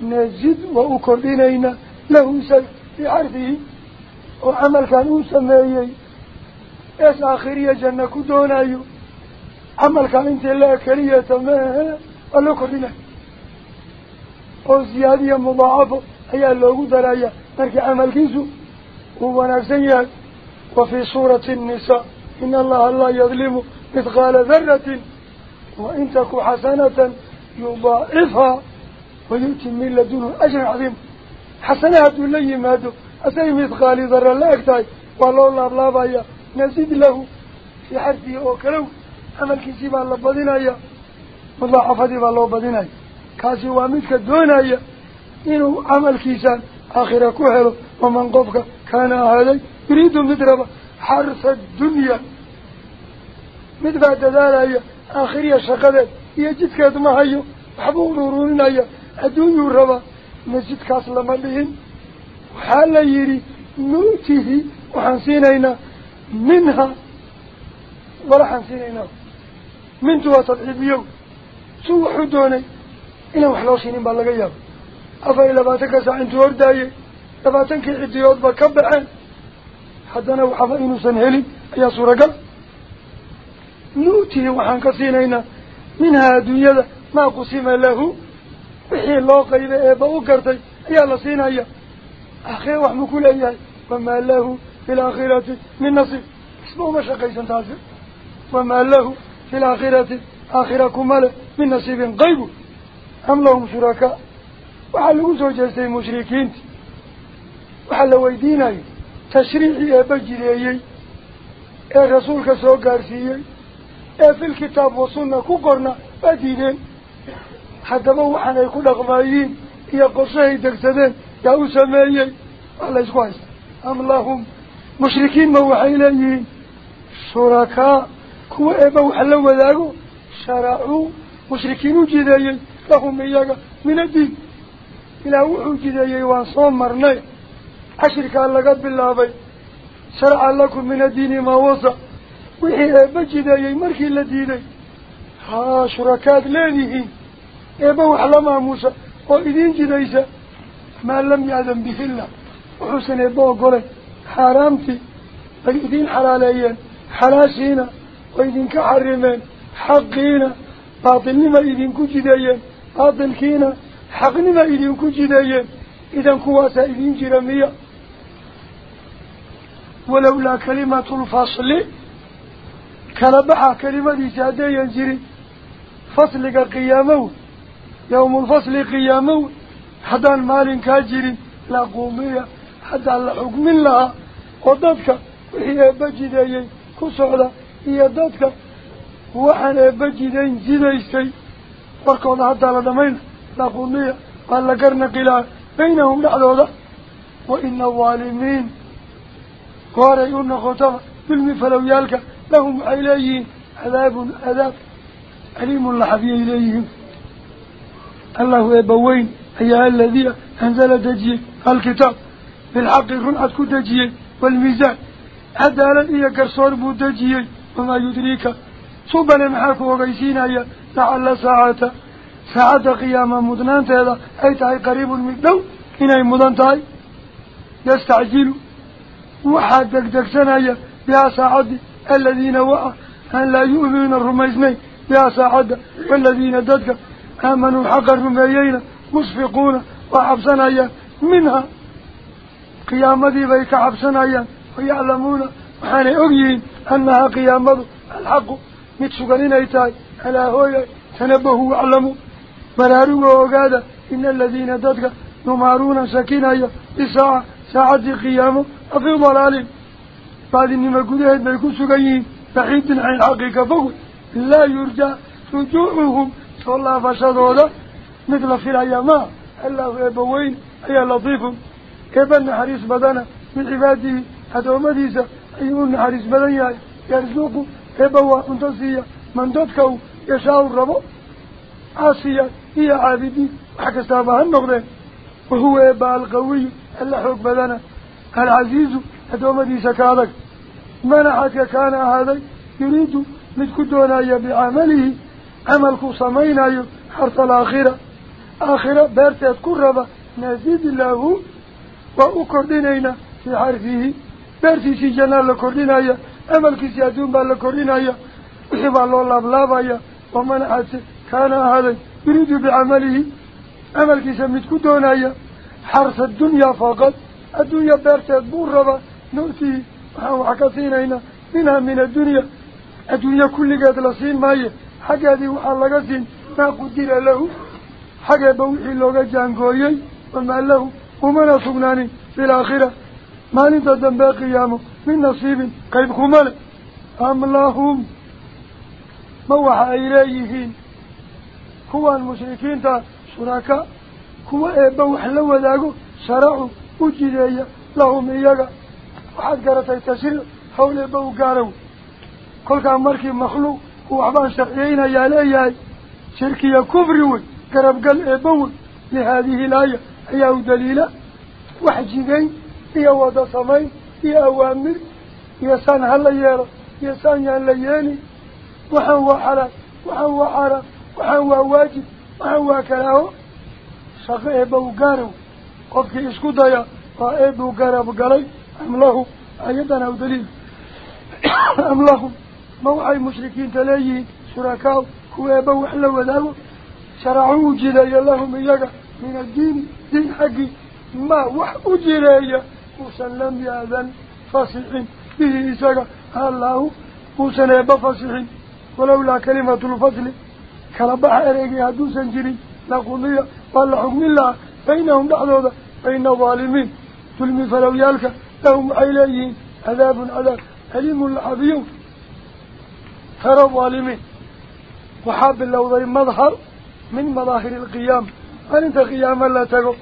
نزد وأكردينينا له سل في عرضه وعمل كان أسميه إيس آخرية جنة كدونا يو عمل كان انت الله كريه تمام الله كرنا وزيادة مضاعفة هي اللغو دلايا ترك عمل كيسو هو نفسيا وفي سورة النساء إن الله الله يظلم مثقال ذرة وإن تكو حسنة يضاعفها ويؤتي من لدنه أجر عظيم حسنة لي مادو أسأل مثقال ذرة لا أكتاي والله الله الله بايا نزيد له في حرفه وكلو عمل كيسي بالله بضينا إياه والله أفضي بالله بديني. كاسي وامدك دوني إنه عمل كيسان. آخر كوهل ومن قفك كان أهلي. يريد مدربة حرس الدنيا. مدفع تدالة يا شغلة. يجدك أدمهيو حبو نورونا أدوني الربا مجدك أسلم لهم وحال يري. نوته وحنسينينا. منها. ولا حنسينينا. من توات العبيو yaaba afar iyo labaatanka saac intuu hordaayey labaatankii cidiyoodba ka baxeen haddana waxaba inuusan helin ayaa suuragal nu'tihi waxaan ka siinaynaa minhaa adduunyada maa qusima lahu wixii loo qaybay eeba u gartay ayaa la siinaya aakhire wax muu ku leeyahay wamaa lahu fi laakhirati min nasiib isba uma shaqaysan taasi wamaa lahu fi laakhirati آخركم مال من نصيب قيب أم لهم شركاء؟ وحلو سجستي مشركين. وحلو ويديني تشريعي أبجري أي. كسو سوكارسي أي. في الكتاب وصلنا كقرنا بديلين حتى موحنا يكون أغضائيين يا قصه دكتدين يا أسمائي الله يسكوهيس أم لهم مشركين موحي إليين شركاء. كو إبا وحلو وذاقو شرعوا مشركين جذيين لهم إياك من الدين. إلى وحو جذيين وانصوم مرني. أشرك الله بالله. بي شرع لكم من الدين ما وصى وحي أبا جذيين مركي لديني. ها شركات لانيه أبا وحلما موسى. وإذين جذيسة ما لم يعلم به الله وحسن أبا وقوله حرامتي. فإذين حلاليين. حلاسينا وإذين كحرمين. كحرمين حقينا باطلنا إذن كجدين باطل كينا حقنا إذن كجدين إذن كواسا إذن جرمية. ولولا كلمة الفصل كلبحا كلمة سادة ينجري فصلك قيامه. يوم الفصل قيامه حتى المال كاجر لا قومية حتى الحكم لها. وحنا بجدين جديستي وركوض حتى لدمين لا قومية قال لقرنا قلال بينهم لحظة وإن الظالمين. قارئون خطبة بالمفلو يالك. لهم إليهم عذاب عذاب. أليم لحظي إليهم. الله يبوين. هي الذي أنزل دجي الكتاب. بالحق رنعت كدجي والميزان. عدالا إيا كرسور بودجي وما يدريك. صبنا محاك وغيسينا لعل ساعة ساعة. قيامة مدنان تهذا أي تهي قريب المدنو هنا المدن تهي يستعجل وحاك دك دك سنة بها ساعة الذين وقع. أن لا يؤمن الرميزني بها ساعة والذين ددك. آمنوا حق الرميين مصفقون. وحبسنا منها. قيامة بيك حبسنا ويعلمون. وحاني أغيين. أنها قيامة. الحق. Sugan inay tahay alaa hooyay tanabahu waclamuu baraaruga ogaada ina aladiina dadka يمارون سكينة بساعة ساعة قيامة في ضلال. بعد إنما قدهت بيكون سكيين بعيد عن الحقيقة فوق لا يرجى رجوعهم. والله في الله حريص بدنا من عباده حتى ومديسة أيون حريص بدنا يرزقه يبوى منتصية من تدكو يشاء الرب عاصية هي عابدي وحكى سابها النقدين وهو يبقى القوي ألا حق بدنا العزيز أدوم سكادك منعك كان هذا يريد متكدونا بعمله عملك صمينا حرف الآخرة آخرة سجنا لكردنايا عملك سيادون بالكردنايا وحب الله الله بلابايا ومنعك كان هذا يريد بعمله عملك سميت كدونايا حرث الدنيا فقط الدنيا بارتاد بوربا نؤتي وحكثينينا منها من الدنيا الدنيا كل قد لسين ماي حاجة دي وحلقسين ما قدر له حاجة بوحي لغا جانقويي وما له ومن سبناني في الآخرة ما من نصيب قيب خمال أم لهم موحى إليهين هو المشركين تا شركاء u jideeya lahum iyaga waxaad garatay tashriic hawl eebba u gaaraw kolkaa markii makhluuq uu waxbaan sharciyeynayaa leeyahay shirkiya kufri wey garabgal eebba wey lihaadihi ilaaya ayaa u daliila wax jidayn iyo wada samayn iyo awaamir iyo saan hala yeelo iyo saan yaan la yeeli. Waxaan waa xalaal waxaan waa xaaraam waxaan waa waajib waxaan waa kalaaho shaqo eebba u gaaraw qofkii isku daya waa eebbuu garab galay am lahu ayadana u daliil. Am lahum ma waxay mushrikiinta leeyihiin? Shurakaau kuwa wax la wadaago. Sharacu u jideeya lahum iyaga min addiini diin xaggii ma wax u jireeya uusan lam yaadan fasixin bihi isaga allahu uusan eebba fasixin walowlaa kalimatu lfasli kala baxa ereygii hadduusan jirin laqudiya ولا حكم الله. بينهم لحظة بين الظالمين ظلم فلو يالك. لهم إليهم عذاب عذاب. أليم الحبيب. ترى الظالمين وحاب الله ذي مظهر من مظاهر القيام. انت قياما لا تقو؟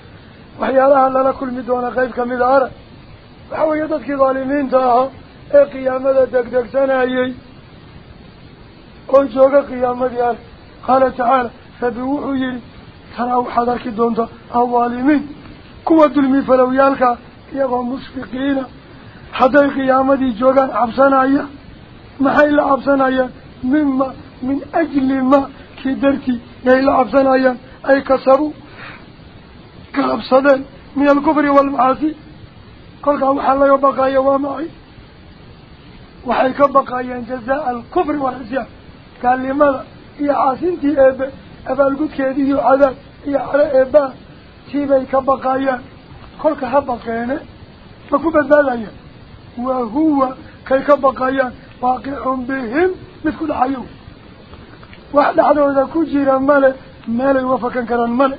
وحيالها لنا كل مدونة غيب كمدارة وحاوية تدك ظالمين تاها اي قيامة دك دك سنة ايي قوشوك قيامة ديال قال تعالى فبوحو يلي تراو حضرك دونتا اوالمين كوة دلمي فلو يالكا يغو مصفقين حتى القيامة دي جوغا عبسان ايي محاي لا عبسان ايي مما من أجل ما كدرتي يهي لا عبسان ايي اي كسبو كعبسان من الكبر والمعاصي kolkaa waxaa laga baqaya waa maxay وحيك بقايا جزاء الكفر والعصيان قال لماذا يا عاصنتي أبا أبا القد كيدي يا على أبا تيبي كبقايا كل كهبقينا فكوبا بالايا وهو كي كبقايا واقع بهم مثل حيوم واحد عدو كجيرا مالا مالا يوفقا كران مالا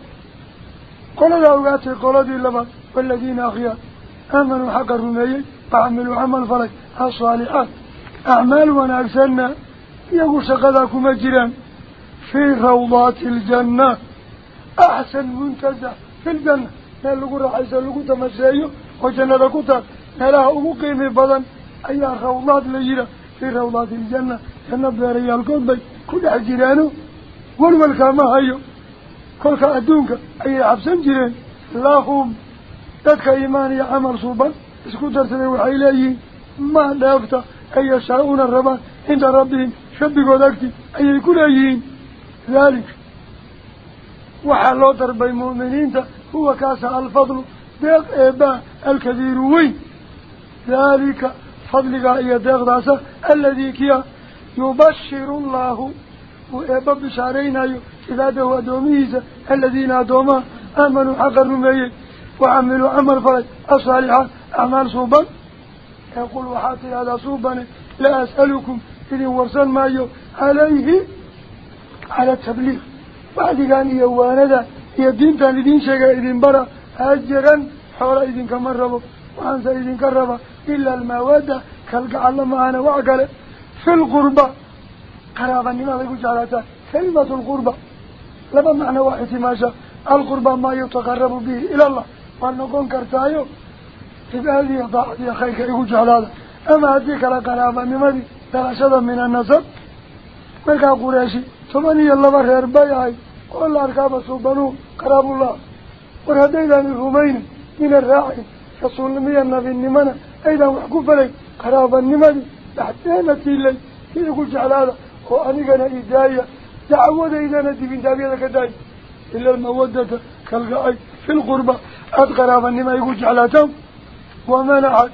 قل ذا أوقاتي قل ذي اللبا والذين أخيار آمنوا حق الرميين فعملوا عمل فلك الصالحات. أعمال ونأكسلنا يقول شقذاكم جيران في روضات الجنة. أحسن منتزع في الجنة. مال لقو رحيس لقو تمشيه وجنة لقوتا مالها أقيم بدن أي روضات لجيرا في روضات الجنة. جنة بيريا القضي كل حجيرانه والملكة ما هيو. كل أدونك أي عبسن جيران تدك إيمان يا عمر صوبا اسكو درسنا وحيليه ما دافت أي يشاءون الربا عند ربهم شبكوا ذاكتي أي كل أيين ذلك وحلو درب المؤمنين هو كاس الفضل ديق إباء الكثير وين ذلك فضلك أي ديق داسة الذي كيا يبشر الله وإباء بشارين إذا دهوا دوميزة الذين أدوما آمنوا حق الرمي وعملوا عمل فرج. الصالحات أعمال صوبا. يقول وحاتي هذا صوبا. لا أسألكم إذن ورسل مايو عليه على التبليغ. بعد كان يوانا هي الدين تاني دين شيء إذن برا. أجرا حول إذن كمن ربو وأنسى إذن كربا إلا كالقع الله معنا وعقل في القربة قرابا لماذا يقول جعلتا كلمة القربة لما معنى واحد ماشا القربة ما يتقرب به إلى الله. ونقوم كرتايو تبالي يا ضعف يا خيك إيه جهلال أما هديك لقرابة ممدي تلاشدا من النصب يا قريشي ثماني الله بخير بايهاي قول الاركاب السلطانو قراب الله. ورهدينا من رومين من الراعي. رسول مي النبي النمانة أيضا وحكوف لي قراب النمدي تحتينا تيلي كيكو جهلال وانيقنا إيدايا تعود إيدانا دي بنتابيه لكداي إلا المودة كالقائد fi lqurba aada qaraabanima igu jeclaataan wamanaca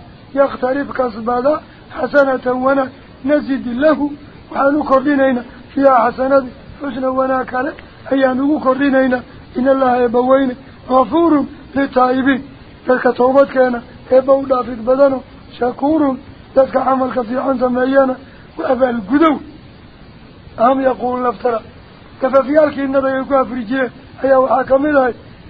yakhtarib kasbada xasanatan wanaag nazid lahu وحانو كردينينا فيها حسنات حسن وناكالة أيانو كردينينا إن الله يبوين غفور للتائبين. تلك توبت كان يبو دافق بدنه شكور. تلك عملك في عن سمعيانا. وأبا القدو أهم يقول نفترى.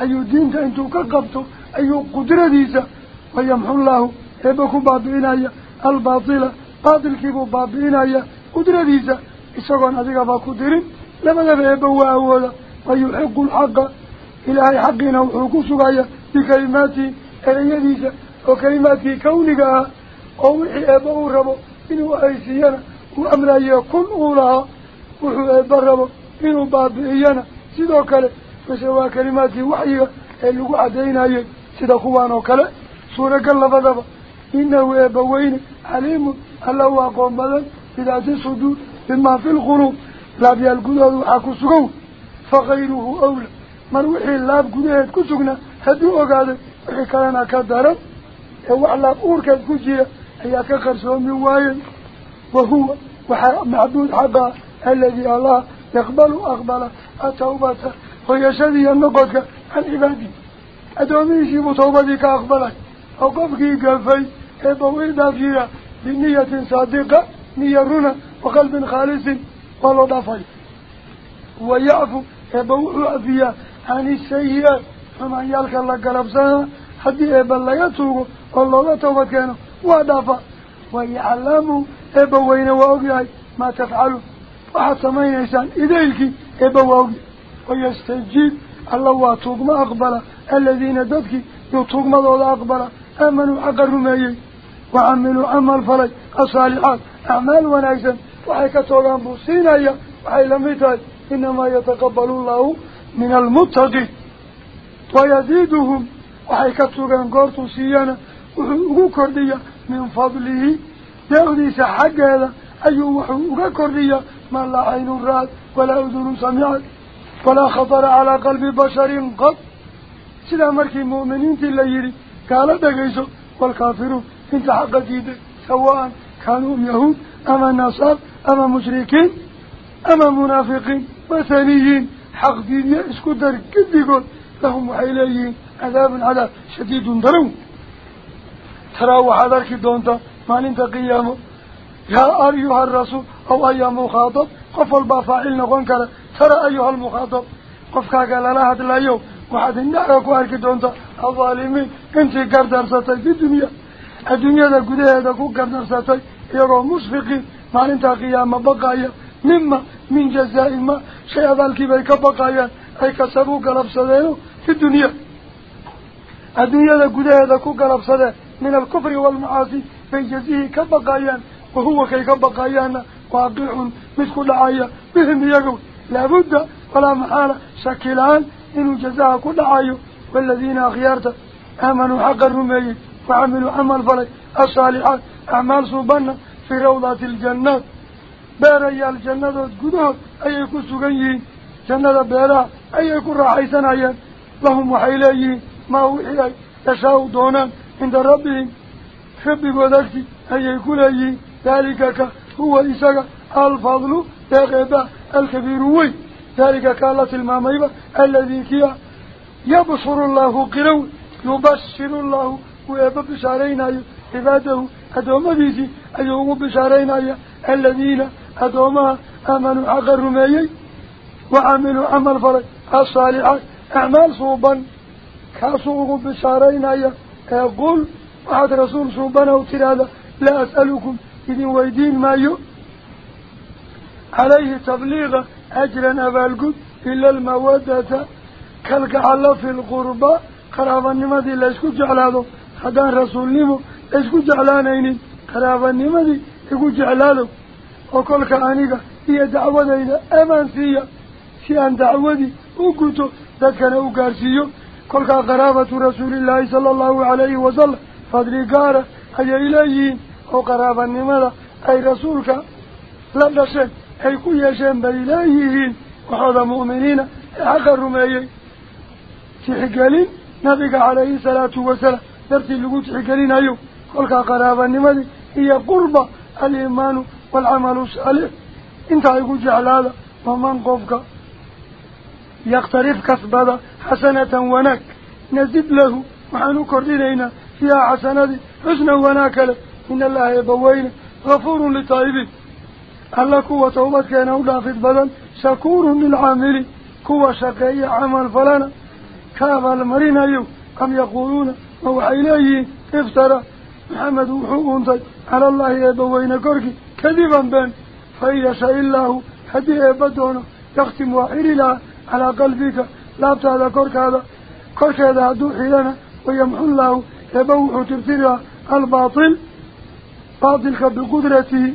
محمد أبورتي من إليهين فيشاء الله هدي إبادونه يختم على قلبك قلبك يا كوركيسا أي هذا الحمد هذا صبر لمو صبر لو قلبك يا كوريا أما قلبك أي دينك أنتو كقبتو أي قدرة ديسا ويمحو الله إبكو الباطلة باطل كيبو بابينايا قدرتيسا إساقون أذيك باكودرين لما ذا يبوا أولا ويحق الحق إلهي حقنا وحقو سقايا بكلماتي كونك أو وحي وحي اللي عدينا يي سيدو خوانو كله سورة قلب ذبا إنه أبوين عليم الله وقوم بدن بذات الصدور بما في القلوب لا بيالقدود وحاكو سقو فغيره أولى مروحي اللاب قدود كسقنا هدو أقاد وحي كاننا كدارا وعلى أوركا كجيرا هي كقرسوا من واين ويشذي النقض عن عبادي أدوميشي بتوبتك أقبلك وقفك قفي إبوي دافيرا بنية صادقة نيرنا وقلب خالص والله ضفي ويعفو يبوء أفيا عن السيئات فما يالك الله قلب سنة حتى إبا الله يتوقع والله لا توبت كانوا وضفا ويعلموا إبوين وأوقعي ما تفعلوا وحتى ما ينسان إذيك إبا وأوقع ويستجيب. الله واتوق ما أقبل. الذين ددك يتوق ما دول أقبل. آمنوا حق الرميين وعملوا عمل فلي الصالحات أعمال ونعيسا وحيكتوغان بوسينايا وحي لميتاي. إنما يتقبل الله من المتقين. ويزيدهم. وحيكتوغان قرطو سيانا. وحيكو كردية من فضله. يغديس حق هذا أيو وحيكو كردية ما لا عين راد ولا أذن سمعت. ولا خطر على قلب بشر قط. سلا مركي مؤمنين تليري قال دقيسو والكافرون انت حق جيدة سواء كانوا يهود أما نصار أما مشركين أما منافقين وثنيين. حق دين اسكو در كد يقول لهم وحيليين عذاب عذاب شديد ضرو تراو حذرك دونتا ما ننت قيامه يا أيها الرسول أو أي مخاطب قفل بفاعل كلا ترى أيها المخاطب قفك قال لاحد لا يوم وحد النارك وارك دونتا الظالمين انت قردر ستاي في الدنيا الدنيا دا قده دا كو قردر ستاي يرو مشفقي مال انت قيام بقايا مما من جزاء ما شيء هذا الكبير كبقايا اي كسبو قلب سدينو في الدنيا الدنيا دا قده دا كو قلب سدي من الكفر والمعاصي في جزيه كبقايا وهو كي كبقايا وابيع مثل العاية بهم يقول laabudda walaa maxaala shakilaan إنه جزاء كل عايو والذين أخيارته آمنوا حق الرمي وعملوا عمل فلي الصالحات أعمال صوبنا في روضات الجنات بيريا الجنة قدود أي يكون سقيين جنة بيرا أي يكون راحيسان أيان لهم وحيليين ما هو إلي يشاء دونا عند ربهم. خبي وذكتي أي يكون أي ذلك هو إساق الفضل يغيبا الكبير وي. ذلك قالت الماميبة الذي كيا يبصر الله قرو يبشر الله ويبب بشارينا عباده أدوم ديسي أيوه بشارينا الذين أدومها آمنوا حق الرميي وعملوا عمل فرق الصالحات أعمال صوبا كاسوه بشارينا يقول وحد رسول صوبنا وترادا لا أسألكم إذن ويدين ما يو عليه تبليغ أجرا أبالقد إلا المودة كالقعال في القربة قرابا نمدي لا يسكو جعلاده هذا رسول نمو يسكو جعلانين قرابا نمدي يسكو جعلاده وكل كأنيك هي دعوة إذا أمان فيها شيئا دعوة وقلتو ذكنا وقارسيو كل قرابة رسول الله صلى الله عليه وسلم فضل قارة أي إليين وقرابا نمدي أي رسولك لا أي كل يشان بإلهيهين وحوض مؤمنين حق الرميين تحقلين نبيك عليه الصلاة والسلام. درتي اللقو تحقلين أيو. قولك قرابة النمذي. هي قربة الإيمان والعمل الصالح. انت يقول جعل هذا ومن قفك. يقترف كسبة حسنة ونك. نزد له. وحنو كردينينا فيها حسنة. حسنا وناكلة. إن الله يبوين غفور لطائبين ألا كوة توبة كان أولافد بدن شكور للعامل. كوة شقية عمل فلنا كاب المرين أيو. أم يقولون موحى إليه افترى. محمد وحوه على الله يبوين كركي. كذبا بان فإذا شاء الله هدي بدونه يختم واحد الله على قلبك. لا بتهذا كرك هذا. كرك هذا دوحي لنا ويمحو الله. يبوح ترتيرها الباطل. باطلك بقدرته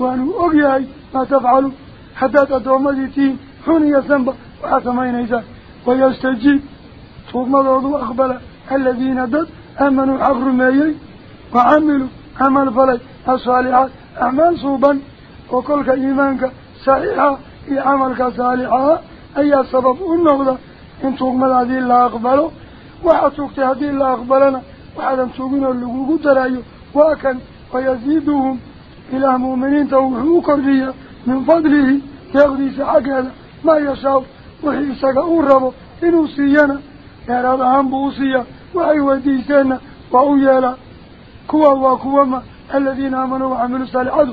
إبا عليم إبا وقوم بلن بذات السدود نبي القدود وحكو سغو وهو إبا وين الذي الله يقبل وأقبل التوبة خيشد عن عباده أدوم ديسا كأقبل وهو يعفو حفياك جلسة عن السيئات فمن يلقى أي أدوم ذاك لنا إبا وهو كجلسة ويعلم وأنه أغيهي ما تفعلوا حتى تدومدتين حوني سنبا وحسمين إيسان ويستجيب ثم ضوضوا أقبل إلى مؤمنين توحوا كردية من فضله يغذي سحق هذا ما يشعر وحي سقعوا الربو إنو سينا يراد عن بوصية وحي وديسانا وعيالا كوى وكوى ما الذين آمنوا وعملوا صالحات.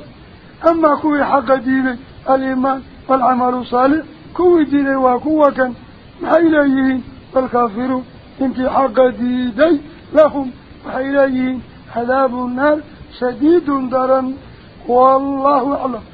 أما كوى حق ديني الإيمان والعمل صالح كوى ديني وكوى كان حيليهين والكافرون. إنت حق ديني لهم. حيليهين حذاب النار. شديد درم والله أعلم.